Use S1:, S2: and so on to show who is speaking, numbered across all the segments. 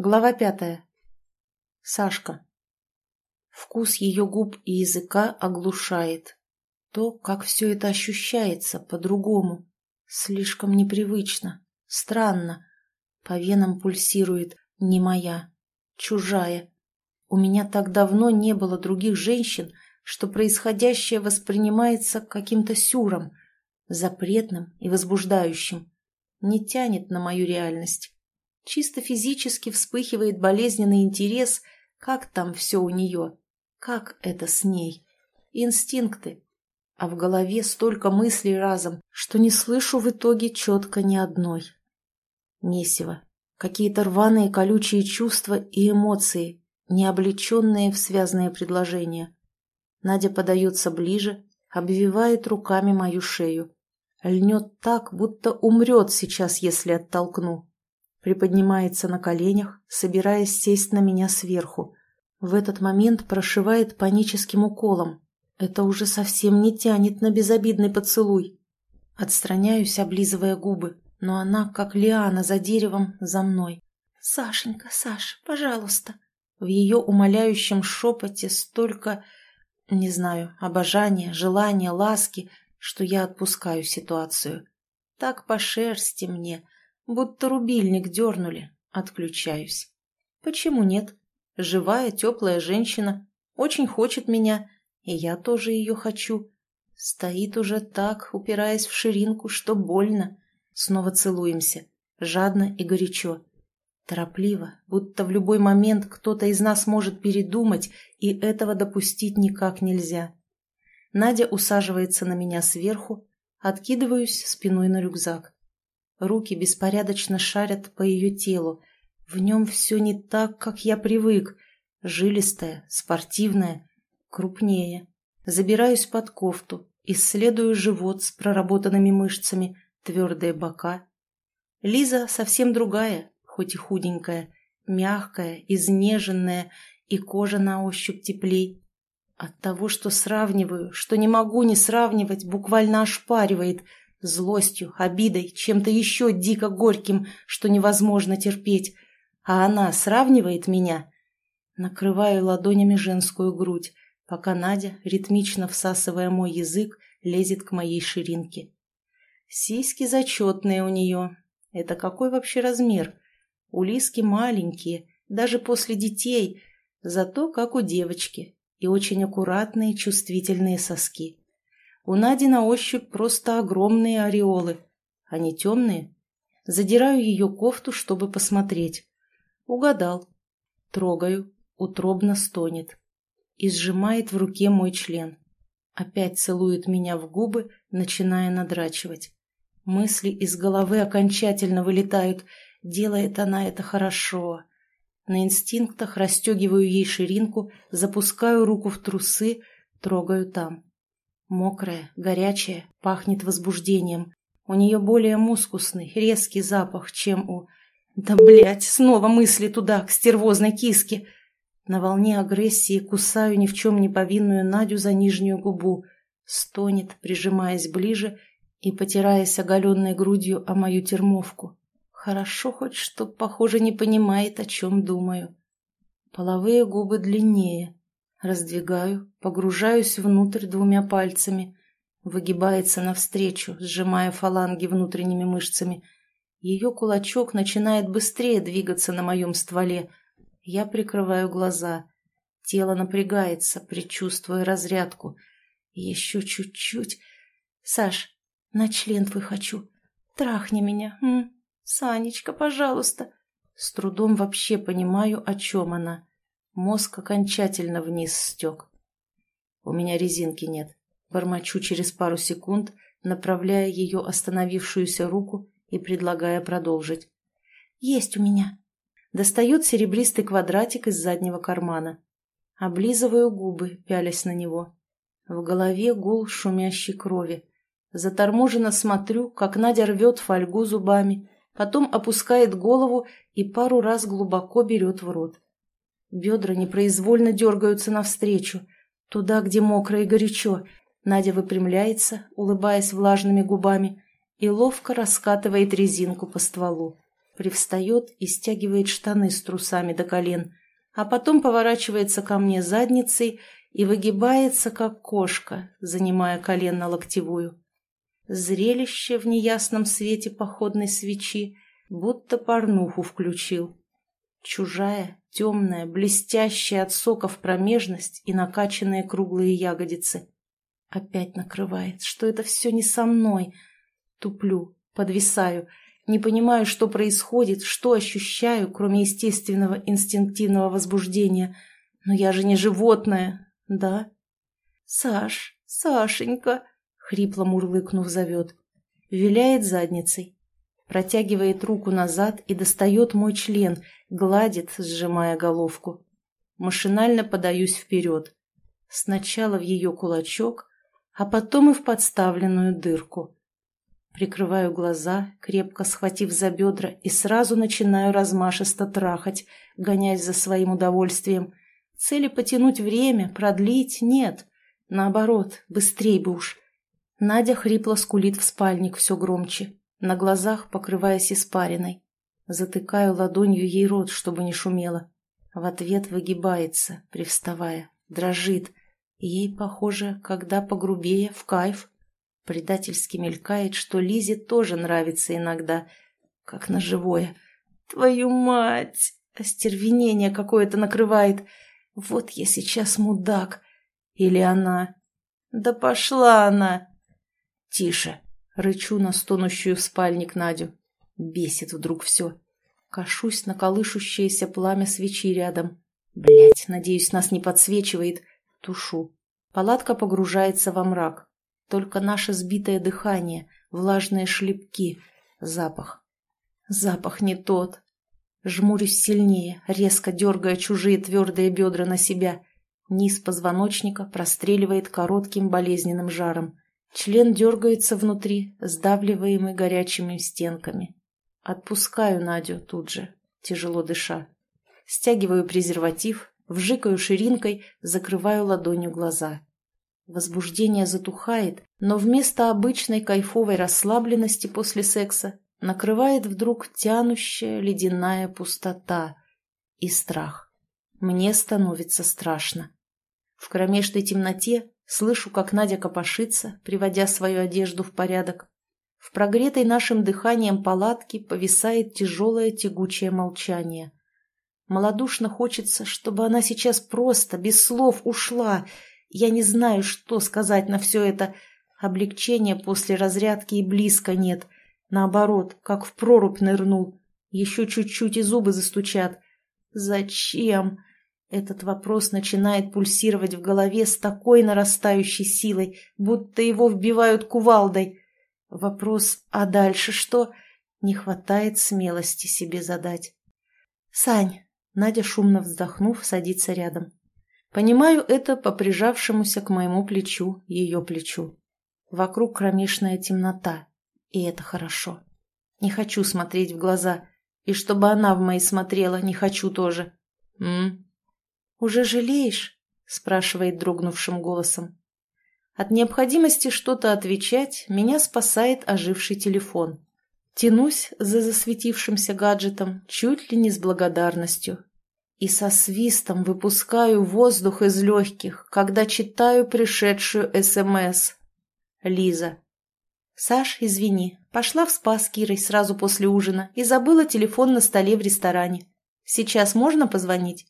S1: Глава пятая. Сашка. Вкус ее губ и языка оглушает. То, как все это ощущается по-другому. Слишком непривычно, странно. По венам пульсирует «не моя», «чужая». У меня так давно не было других женщин, что происходящее воспринимается каким-то сюром, запретным и возбуждающим. Не тянет на мою реальность. Чисто физически вспыхивает болезненный интерес, как там все у нее, как это с ней. Инстинкты. А в голове столько мыслей разом, что не слышу в итоге четко ни одной. Месиво. Какие-то рваные колючие чувства и эмоции, не облеченные в связанные предложения. Надя подается ближе, обвивает руками мою шею. Льнет так, будто умрет сейчас, если оттолкну приподнимается на коленях, собираясь сесть на меня сверху. В этот момент прошивает паническим уколом. Это уже совсем не тянет на безобидный поцелуй. Отстраняюсь, облизывая губы, но она, как лиана за деревом, за мной. «Сашенька, Саш, пожалуйста!» В ее умоляющем шепоте столько, не знаю, обожания, желания, ласки, что я отпускаю ситуацию. Так по шерсти мне, Будто рубильник дернули. Отключаюсь. Почему нет? Живая, теплая женщина. Очень хочет меня. И я тоже ее хочу. Стоит уже так, упираясь в ширинку, что больно. Снова целуемся. Жадно и горячо. Торопливо, будто в любой момент кто-то из нас может передумать, и этого допустить никак нельзя. Надя усаживается на меня сверху, откидываюсь спиной на рюкзак. Руки беспорядочно шарят по ее телу. В нем все не так, как я привык. Жилистая, спортивная, крупнее. Забираюсь под кофту, исследую живот с проработанными мышцами, твердые бока. Лиза совсем другая, хоть и худенькая, мягкая, изнеженная, и кожа на ощупь теплей. От того, что сравниваю, что не могу не сравнивать, буквально ошпаривает – Злостью, обидой, чем-то еще дико горьким, что невозможно терпеть. А она сравнивает меня. Накрываю ладонями женскую грудь, пока Надя, ритмично всасывая мой язык, лезет к моей ширинке. Сиськи зачетные у нее. Это какой вообще размер? У Лиски маленькие, даже после детей, зато как у девочки, и очень аккуратные чувствительные соски. У Нади на ощупь просто огромные ореолы. Они темные. Задираю ее кофту, чтобы посмотреть. Угадал. Трогаю. Утробно стонет. И сжимает в руке мой член. Опять целует меня в губы, начиная надрачивать. Мысли из головы окончательно вылетают. Делает она это хорошо. На инстинктах расстегиваю ей ширинку, запускаю руку в трусы, трогаю там. Мокрая, горячая, пахнет возбуждением. У нее более мускусный, резкий запах, чем у... Да, блядь, снова мысли туда, к стервозной киске. На волне агрессии кусаю ни в чем не повинную Надю за нижнюю губу. Стонет, прижимаясь ближе и потираясь оголенной грудью о мою термовку. Хорошо хоть, что, похоже, не понимает, о чем думаю. Половые губы длиннее, Раздвигаю, погружаюсь внутрь двумя пальцами. Выгибается навстречу, сжимая фаланги внутренними мышцами. Ее кулачок начинает быстрее двигаться на моем стволе. Я прикрываю глаза. Тело напрягается, предчувствуя разрядку. Еще чуть-чуть. Саш, на член твой хочу. Трахни меня. М? Санечка, пожалуйста. С трудом вообще понимаю, о чем она. Мозг окончательно вниз стек. У меня резинки нет. Бормочу через пару секунд, направляя ее остановившуюся руку и предлагая продолжить. «Есть у меня». Достает серебристый квадратик из заднего кармана. Облизываю губы, пялясь на него. В голове гул шумящей крови. Заторможенно смотрю, как Надя рвет фольгу зубами, потом опускает голову и пару раз глубоко берет в рот. Бедра непроизвольно дергаются навстречу, туда, где мокро и горячо. Надя выпрямляется, улыбаясь влажными губами, и ловко раскатывает резинку по стволу. привстает и стягивает штаны с трусами до колен, а потом поворачивается ко мне задницей и выгибается, как кошка, занимая колено локтевую. Зрелище в неясном свете походной свечи будто порнуху включил. Чужая, темная, блестящая от соков промежность и накачанные круглые ягодицы. Опять накрывает, что это все не со мной. Туплю, подвисаю, не понимаю, что происходит, что ощущаю, кроме естественного инстинктивного возбуждения. Но я же не животное, да? «Саш, Сашенька!» — хрипло мурлыкнув зовет. Виляет задницей. Протягивает руку назад и достает мой член, гладит, сжимая головку. Машинально подаюсь вперед. Сначала в ее кулачок, а потом и в подставленную дырку. Прикрываю глаза, крепко схватив за бедра, и сразу начинаю размашисто трахать, гоняясь за своим удовольствием. Цели потянуть время, продлить нет. Наоборот, быстрей бы уж. Надя хрипло скулит в спальник все громче, на глазах покрываясь испариной. Затыкаю ладонью ей рот, чтобы не шумело. В ответ выгибается, привставая, дрожит. Ей, похоже, когда погрубее, в кайф. Предательски мелькает, что Лизе тоже нравится иногда, как на живое. Твою мать! Остервенение какое-то накрывает. Вот я сейчас мудак. Или она. Да пошла она! Тише. Рычу на стонущую в спальник Надю. Бесит вдруг все. Кашусь на колышущееся пламя свечи рядом. Блять, надеюсь, нас не подсвечивает. Тушу. Палатка погружается во мрак. Только наше сбитое дыхание, влажные шлепки, запах. Запах не тот. Жмурюсь сильнее, резко дергая чужие твердые бедра на себя. Низ позвоночника простреливает коротким болезненным жаром. Член дергается внутри, сдавливаемый горячими стенками. Отпускаю Надю тут же, тяжело дыша. Стягиваю презерватив, вжикаю ширинкой, закрываю ладонью глаза. Возбуждение затухает, но вместо обычной кайфовой расслабленности после секса накрывает вдруг тянущая ледяная пустота и страх. Мне становится страшно. В кромешной темноте слышу, как Надя копошится, приводя свою одежду в порядок. В прогретой нашим дыханием палатке повисает тяжелое тягучее молчание. Молодушно хочется, чтобы она сейчас просто, без слов, ушла — я не знаю, что сказать на все это. Облегчения после разрядки и близко нет. Наоборот, как в прорубь нырнул. Еще чуть-чуть и зубы застучат. Зачем? Этот вопрос начинает пульсировать в голове с такой нарастающей силой, будто его вбивают кувалдой. Вопрос «а дальше что?» не хватает смелости себе задать. «Сань!» — Надя, шумно вздохнув, садится рядом. Понимаю это по прижавшемуся к моему плечу, ее плечу. Вокруг кромешная темнота, и это хорошо. Не хочу смотреть в глаза, и чтобы она в мои смотрела, не хочу тоже. М? Уже жалеешь? спрашивает дрогнувшим голосом. От необходимости что-то отвечать меня спасает оживший телефон. Тянусь за засветившимся гаджетом чуть ли не с благодарностью, и со свистом выпускаю воздух из легких, когда читаю пришедшую СМС. Лиза. «Саш, извини, пошла в спа с Кирой сразу после ужина и забыла телефон на столе в ресторане. Сейчас можно позвонить?»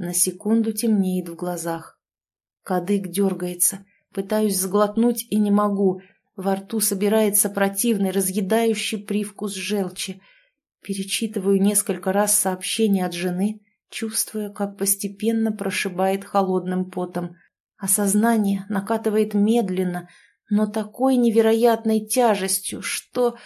S1: На секунду темнеет в глазах. Кадык дергается. Пытаюсь сглотнуть и не могу. Во рту собирается противный, разъедающий привкус желчи. Перечитываю несколько раз сообщение от жены — чувствуя, как постепенно прошибает холодным потом. Осознание накатывает медленно, но такой невероятной тяжестью, что...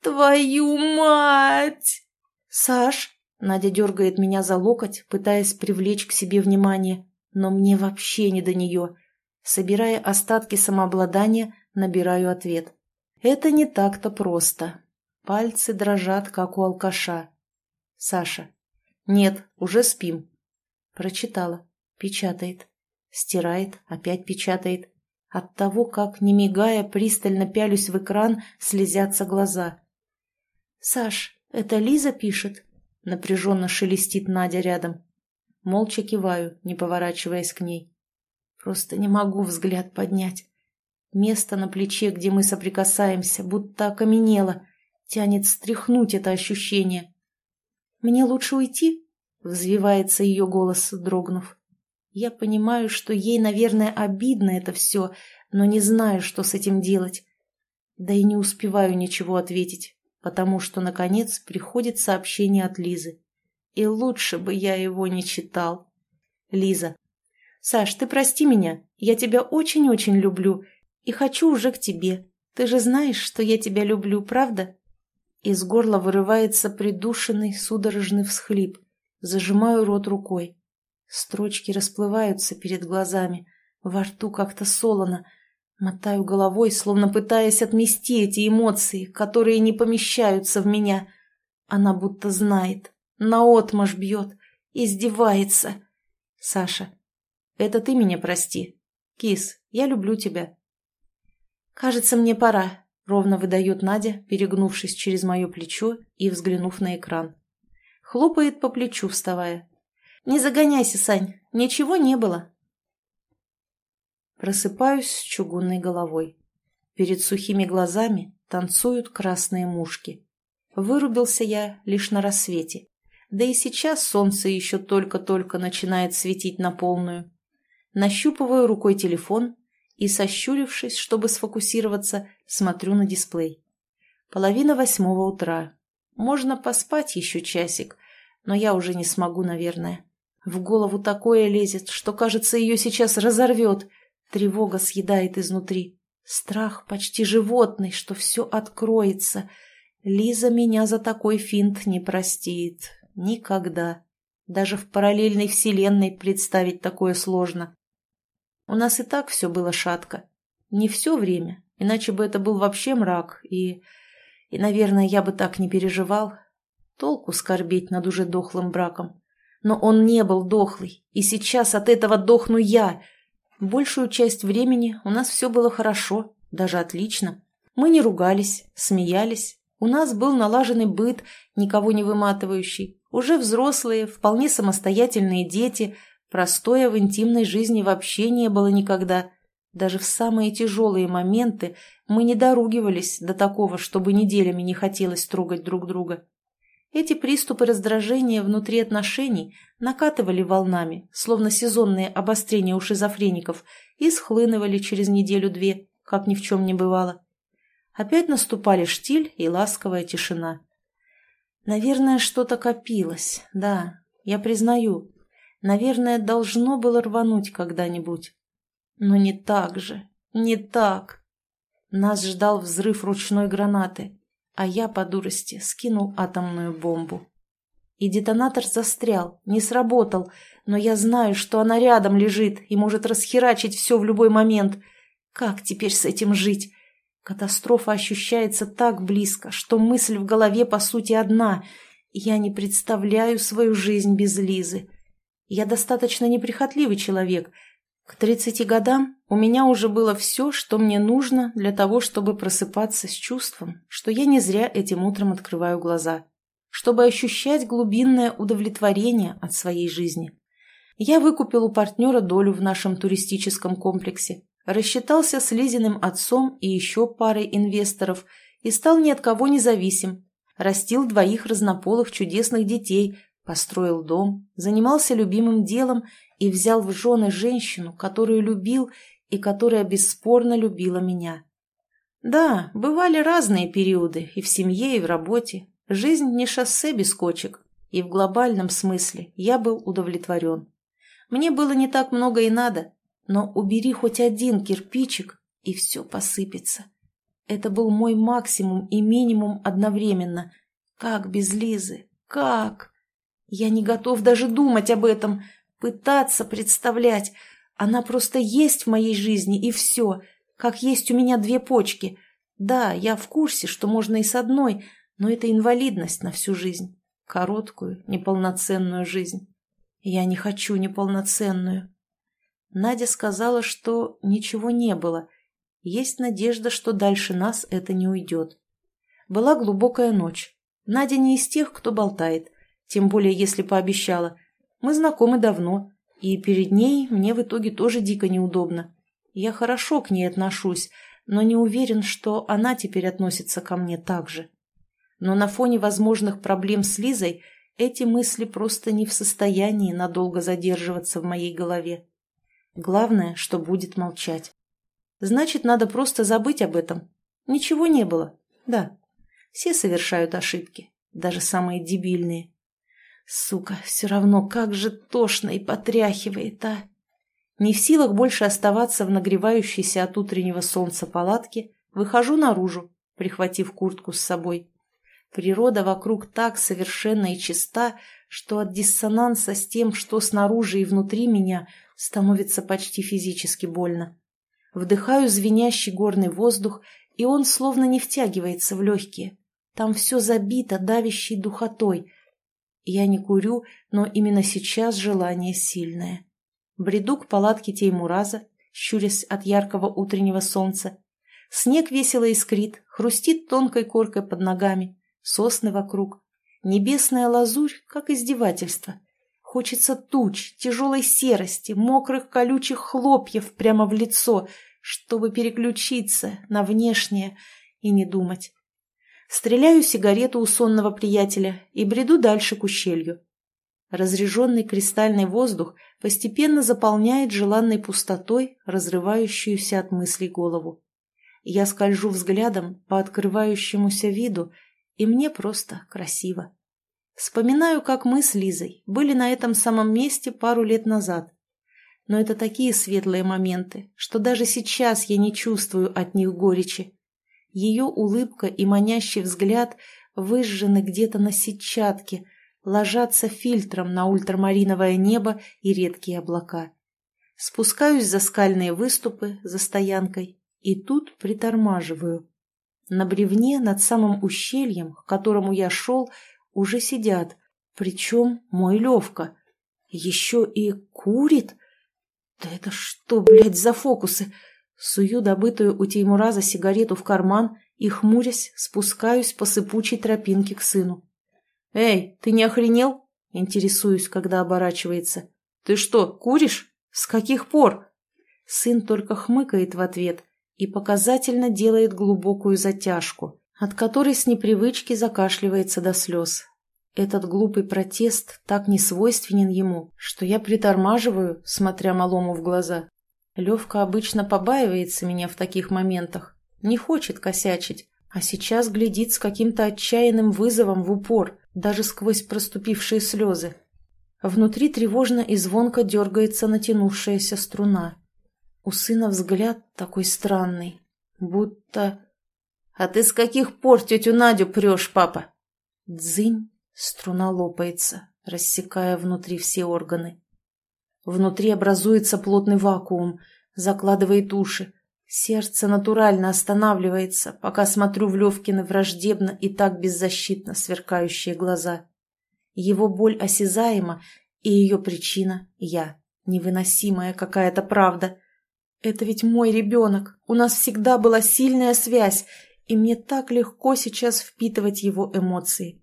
S1: «Твою мать!» «Саш!» — Надя дергает меня за локоть, пытаясь привлечь к себе внимание, но мне вообще не до нее. Собирая остатки самообладания, набираю ответ. Это не так-то просто. Пальцы дрожат, как у алкаша. Саша. «Нет, уже спим». Прочитала. Печатает. Стирает, опять печатает. От того, как, не мигая, пристально пялюсь в экран, слезятся глаза. «Саш, «Это Лиза пишет?» — напряженно шелестит Надя рядом. Молча киваю, не поворачиваясь к ней. Просто не могу взгляд поднять. Место на плече, где мы соприкасаемся, будто окаменело, тянет стряхнуть это ощущение. «Мне лучше уйти?» — взвивается ее голос, дрогнув. Я понимаю, что ей, наверное, обидно это все, но не знаю, что с этим делать. Да и не успеваю ничего ответить, потому что, наконец, приходит сообщение от Лизы. И лучше бы я его не читал. Лиза. «Саш, ты прости меня. Я тебя очень-очень люблю и хочу уже к тебе. Ты же знаешь, что я тебя люблю, правда?» Из горла вырывается придушенный, судорожный всхлип. Зажимаю рот рукой. Строчки расплываются перед глазами. Во рту как-то солоно. Мотаю головой, словно пытаясь отмести эти эмоции, которые не помещаются в меня. Она будто знает, наотмашь бьет, издевается. Саша, это ты меня прости. Кис, я люблю тебя. Кажется, мне пора, ровно выдает Надя, перегнувшись через мое плечо и взглянув на экран. Хлопает по плечу, вставая. Не загоняйся, Сань, ничего не было. Просыпаюсь с чугунной головой. Перед сухими глазами танцуют красные мушки. Вырубился я лишь на рассвете. Да и сейчас солнце еще только-только начинает светить на полную. Нащупываю рукой телефон и, сощурившись, чтобы сфокусироваться, смотрю на дисплей. Половина восьмого утра. Можно поспать еще часик, но я уже не смогу, наверное. В голову такое лезет, что, кажется, ее сейчас разорвет, Тревога съедает изнутри. Страх почти животный, что все откроется. Лиза меня за такой финт не простит. Никогда. Даже в параллельной вселенной представить такое сложно. У нас и так все было шатко. Не все время, иначе бы это был вообще мрак, и... И, наверное, я бы так не переживал. Толку скорбеть над уже дохлым браком. Но он не был дохлый, и сейчас от этого дохну я — Большую часть времени у нас все было хорошо, даже отлично. Мы не ругались, смеялись. У нас был налаженный быт, никого не выматывающий. Уже взрослые, вполне самостоятельные дети. Простоя в интимной жизни вообще не было никогда. Даже в самые тяжелые моменты мы не доругивались до такого, чтобы неделями не хотелось трогать друг друга. Эти приступы раздражения внутри отношений накатывали волнами, словно сезонные обострения у шизофреников, и схлынывали через неделю-две, как ни в чем не бывало. Опять наступали штиль и ласковая тишина. Наверное, что-то копилось, да, я признаю. Наверное, должно было рвануть когда-нибудь. Но не так же, не так. Нас ждал взрыв ручной гранаты, а я по дурости скинул атомную бомбу. И детонатор застрял, не сработал, но я знаю, что она рядом лежит и может расхерачить все в любой момент. Как теперь с этим жить? Катастрофа ощущается так близко, что мысль в голове по сути одна. Я не представляю свою жизнь без Лизы. Я достаточно неприхотливый человек — к тридцати годам у меня уже было все, что мне нужно для того, чтобы просыпаться с чувством, что я не зря этим утром открываю глаза, чтобы ощущать глубинное удовлетворение от своей жизни. Я выкупил у партнера долю в нашем туристическом комплексе, рассчитался с Лизиным отцом и еще парой инвесторов и стал ни от кого независим, растил двоих разнополых чудесных детей, построил дом, занимался любимым делом и взял в жены женщину, которую любил и которая бесспорно любила меня. Да, бывали разные периоды и в семье, и в работе. Жизнь не шоссе без кочек, и в глобальном смысле я был удовлетворен. Мне было не так много и надо, но убери хоть один кирпичик, и все посыпется. Это был мой максимум и минимум одновременно. Как без Лизы? Как? Я не готов даже думать об этом, Пытаться представлять. Она просто есть в моей жизни, и все. Как есть у меня две почки. Да, я в курсе, что можно и с одной, но это инвалидность на всю жизнь. Короткую, неполноценную жизнь. Я не хочу неполноценную. Надя сказала, что ничего не было. Есть надежда, что дальше нас это не уйдет. Была глубокая ночь. Надя не из тех, кто болтает, тем более если пообещала. Мы знакомы давно, и перед ней мне в итоге тоже дико неудобно. Я хорошо к ней отношусь, но не уверен, что она теперь относится ко мне так же. Но на фоне возможных проблем с Лизой эти мысли просто не в состоянии надолго задерживаться в моей голове. Главное, что будет молчать. Значит, надо просто забыть об этом. Ничего не было. Да, все совершают ошибки, даже самые дебильные. Сука, все равно как же тошно и потряхивает, а! Не в силах больше оставаться в нагревающейся от утреннего солнца палатке, выхожу наружу, прихватив куртку с собой. Природа вокруг так совершенна и чиста, что от диссонанса с тем, что снаружи и внутри меня, становится почти физически больно. Вдыхаю звенящий горный воздух, и он словно не втягивается в легкие. Там все забито давящей духотой. Я не курю, но именно сейчас желание сильное. Бреду к палатке Теймураза, щурясь от яркого утреннего солнца. Снег весело искрит, хрустит тонкой коркой под ногами, сосны вокруг. Небесная лазурь, как издевательство. Хочется туч, тяжелой серости, мокрых колючих хлопьев прямо в лицо, чтобы переключиться на внешнее и не думать. Стреляю сигарету у сонного приятеля и бреду дальше к ущелью. Разреженный кристальный воздух постепенно заполняет желанной пустотой, разрывающуюся от мыслей голову. Я скольжу взглядом по открывающемуся виду, и мне просто красиво. Вспоминаю, как мы с Лизой были на этом самом месте пару лет назад. Но это такие светлые моменты, что даже сейчас я не чувствую от них горечи. Ее улыбка и манящий взгляд выжжены где-то на сетчатке – ложатся фильтром на ультрамариновое небо и редкие облака. Спускаюсь за скальные выступы за стоянкой и тут притормаживаю. На бревне над самым ущельем, к которому я шел, уже сидят, причем мой Левка. Еще и курит? Да это что, блядь, за фокусы? Сую добытую у Теймураза сигарету в карман и, хмурясь, спускаюсь по сыпучей тропинке к сыну. «Эй, ты не охренел?» – интересуюсь, когда оборачивается. «Ты что, куришь? С каких пор?» Сын только хмыкает в ответ и показательно делает глубокую затяжку, от которой с непривычки закашливается до слез. Этот глупый протест так несвойственен ему, что я притормаживаю, смотря малому в глаза. Левка обычно побаивается меня в таких моментах, не хочет косячить, а сейчас глядит с каким-то отчаянным вызовом в упор, даже сквозь проступившие слезы. Внутри тревожно и звонко дергается натянувшаяся струна. У сына взгляд такой странный, будто... «А ты с каких пор тетю Надю прешь, папа?» Дзынь, струна лопается, рассекая внутри все органы. Внутри образуется плотный вакуум, закладывает уши, Сердце натурально останавливается, пока смотрю в Левкины враждебно и так беззащитно сверкающие глаза. Его боль осязаема, и ее причина — я. Невыносимая какая-то правда. Это ведь мой ребенок. У нас всегда была сильная связь, и мне так легко сейчас впитывать его эмоции.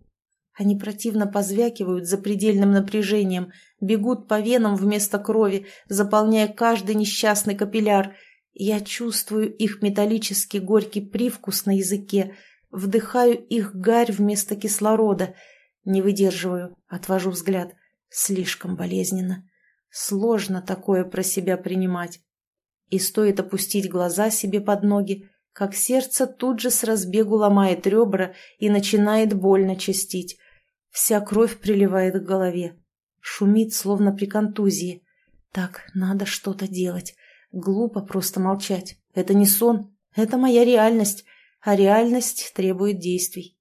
S1: Они противно позвякивают за предельным напряжением, бегут по венам вместо крови, заполняя каждый несчастный капилляр — я чувствую их металлический горький привкус на языке, вдыхаю их гарь вместо кислорода. Не выдерживаю, отвожу взгляд. Слишком болезненно. Сложно такое про себя принимать. И стоит опустить глаза себе под ноги, как сердце тут же с разбегу ломает ребра и начинает больно частить. Вся кровь приливает к голове. Шумит, словно при контузии. Так, надо что-то делать. Глупо просто молчать. Это не сон, это моя реальность, а реальность требует действий.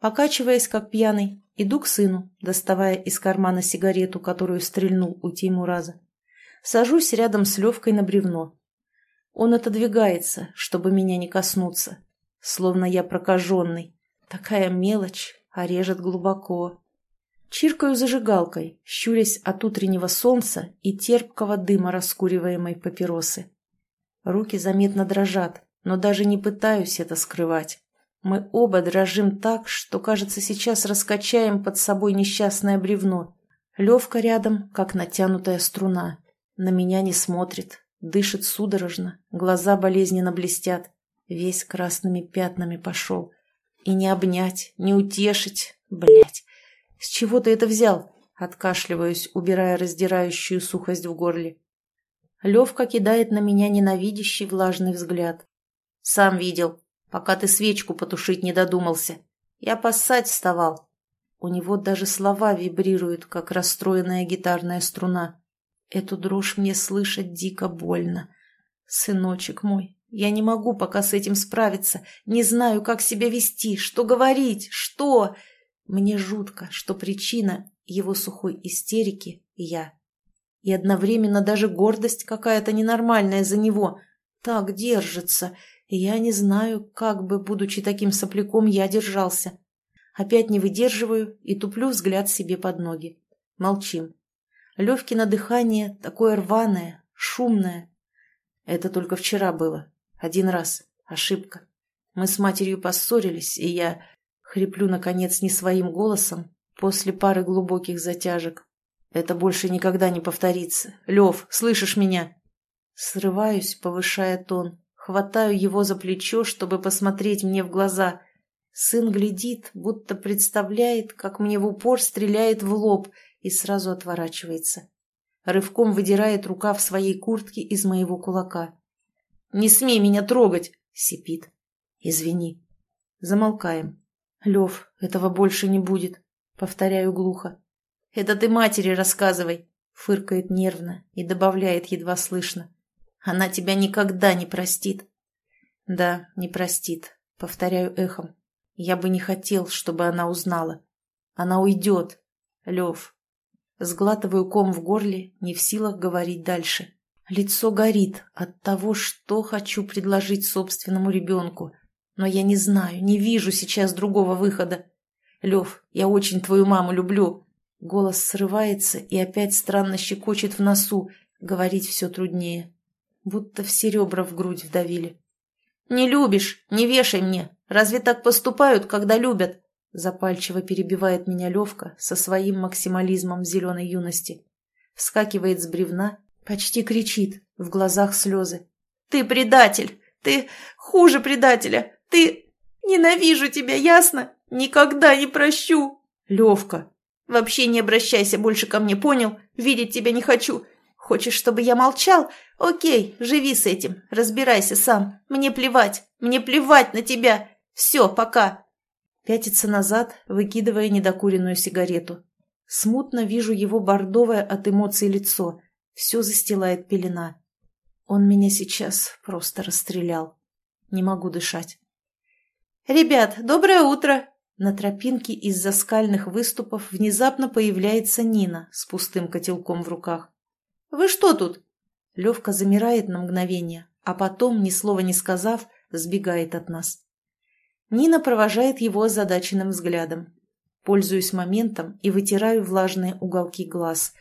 S1: Покачиваясь, как пьяный, иду к сыну, доставая из кармана сигарету, которую стрельнул у Тимураза. Сажусь рядом с Левкой на бревно. Он отодвигается, чтобы меня не коснуться, словно я прокаженный. Такая мелочь, а режет глубоко. Чиркаю зажигалкой, щурясь от утреннего солнца и терпкого дыма раскуриваемой папиросы. Руки заметно дрожат, но даже не пытаюсь это скрывать. Мы оба дрожим так, что, кажется, сейчас раскачаем под собой несчастное бревно. Левка рядом, как натянутая струна. На меня не смотрит, дышит судорожно, глаза болезненно блестят. Весь красными пятнами пошел. И не обнять, не утешить. Блять, с чего ты это взял? Откашливаюсь, убирая раздирающую сухость в горле. Левка кидает на меня ненавидящий влажный взгляд. Сам видел, пока ты свечку потушить не додумался. Я поссать вставал. У него даже слова вибрируют, как расстроенная гитарная струна. Эту дрожь мне слышать дико больно. Сыночек мой, я не могу пока с этим справиться. Не знаю, как себя вести, что говорить, что... Мне жутко, что причина его сухой истерики — я. И одновременно даже гордость какая-то ненормальная за него. Так держится. Я не знаю, как бы, будучи таким сопляком, я держался. Опять не выдерживаю и туплю взгляд себе под ноги. Молчим. Левкино дыхание такое рваное, шумное. Это только вчера было. Один раз. Ошибка. Мы с матерью поссорились, и я хриплю, наконец, не своим голосом после пары глубоких затяжек. Это больше никогда не повторится. Лев, слышишь меня? Срываюсь, повышая тон. Хватаю его за плечо, чтобы посмотреть мне в глаза — Сын глядит, будто представляет, как мне в упор стреляет в лоб и сразу отворачивается. Рывком выдирает рукав своей куртки из моего кулака. «Не смей меня трогать!» — сипит. «Извини». Замолкаем. «Лев, этого больше не будет», — повторяю глухо. «Это ты матери рассказывай», — фыркает нервно и добавляет едва слышно. «Она тебя никогда не простит». «Да, не простит», — повторяю эхом. Я бы не хотел, чтобы она узнала. Она уйдет. Лев. Сглатываю ком в горле, не в силах говорить дальше. Лицо горит от того, что хочу предложить собственному ребенку. Но я не знаю, не вижу сейчас другого выхода. Лев, я очень твою маму люблю. Голос срывается и опять странно щекочет в носу. Говорить все труднее. Будто все ребра в грудь вдавили. «Не любишь, не вешай мне. Разве так поступают, когда любят?» Запальчиво перебивает меня Левка со своим максимализмом зеленой юности. Вскакивает с бревна, почти кричит, в глазах слезы. «Ты предатель! Ты хуже предателя! Ты... Ненавижу тебя, ясно? Никогда не прощу!» «Левка, вообще не обращайся больше ко мне, понял? Видеть тебя не хочу. Хочешь, чтобы я молчал? Окей, живи с этим, разбирайся сам. Мне плевать, мне плевать на тебя. Все, пока. Пятится назад, выкидывая недокуренную сигарету. Смутно вижу его бордовое от эмоций лицо. Все застилает пелена. Он меня сейчас просто расстрелял. Не могу дышать. «Ребят, доброе утро!» На тропинке из-за скальных выступов внезапно появляется Нина с пустым котелком в руках. «Вы что тут?» Левка замирает на мгновение, а потом, ни слова не сказав, сбегает от нас. Нина провожает его озадаченным взглядом. Пользуюсь моментом и вытираю влажные уголки глаз.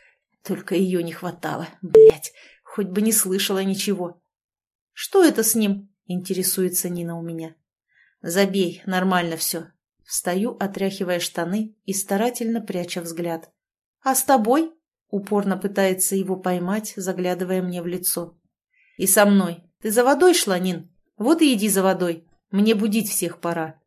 S1: Только ее не хватало, блять, хоть бы не слышала ничего. «Что это с ним?» — интересуется Нина у меня. «Забей, нормально все». Встаю, отряхивая штаны и старательно пряча взгляд. «А с тобой?» Упорно пытается его поймать, заглядывая мне в лицо. «И со мной. Ты за водой шла, Нин? Вот и иди за водой. Мне будить всех пора».